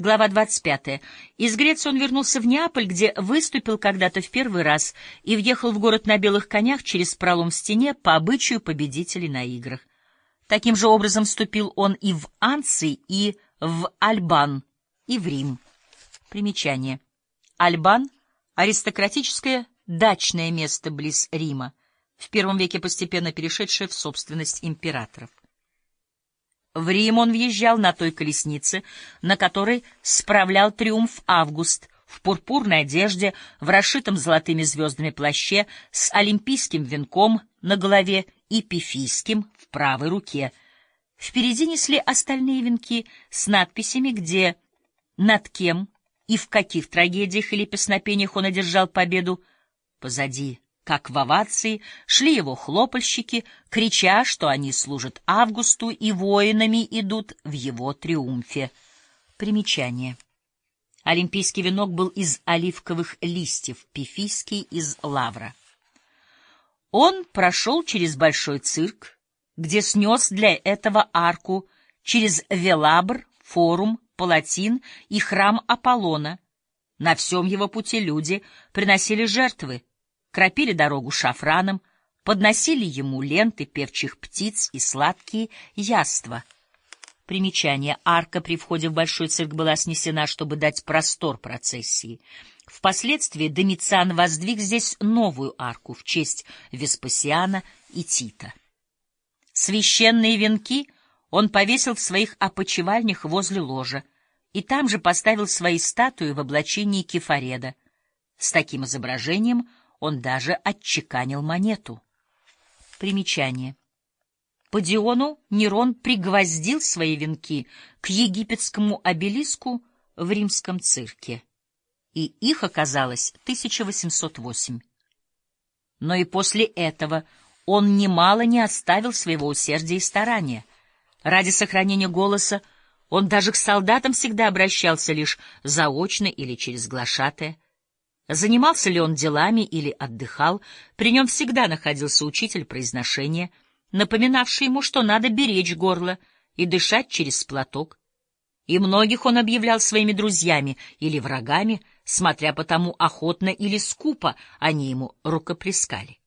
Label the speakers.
Speaker 1: Глава 25. Из Греции он вернулся в Неаполь, где выступил когда-то в первый раз и въехал в город на белых конях через пролом в стене по обычаю победителей на играх. Таким же образом вступил он и в Анций, и в Альбан, и в Рим. Примечание. Альбан — аристократическое дачное место близ Рима, в первом веке постепенно перешедшее в собственность императоров. В Рим он въезжал на той колеснице, на которой справлял триумф Август, в пурпурной одежде, в расшитом золотыми звездами плаще, с олимпийским венком на голове и пифийским в правой руке. Впереди несли остальные венки с надписями, где, над кем и в каких трагедиях или песнопениях он одержал победу. Позади как в овации, шли его хлопальщики, крича, что они служат Августу и воинами идут в его триумфе. Примечание. Олимпийский венок был из оливковых листьев, пифийский — из лавра. Он прошел через большой цирк, где снес для этого арку, через Велабр, форум, палатин и храм Аполлона. На всем его пути люди приносили жертвы, кропили дорогу шафраном, подносили ему ленты певчих птиц и сладкие яства. Примечание. Арка при входе в Большой цирк была снесена, чтобы дать простор процессии. Впоследствии Домициан воздвиг здесь новую арку в честь Веспасиана и Тита. Священные венки он повесил в своих опочивальнях возле ложа, и там же поставил свои статуи в облачении кефареда. С таким изображением он даже отчеканил монету. Примечание. По Диону Нерон пригвоздил свои венки к египетскому обелиску в римском цирке, и их оказалось 1808. Но и после этого он немало не оставил своего усердия и старания. Ради сохранения голоса он даже к солдатам всегда обращался лишь заочно или через глашатая. Занимался ли он делами или отдыхал, при нем всегда находился учитель произношения, напоминавший ему, что надо беречь горло и дышать через платок. И многих он объявлял своими друзьями или врагами, смотря по тому, охотно или скупо они ему рукоплескали.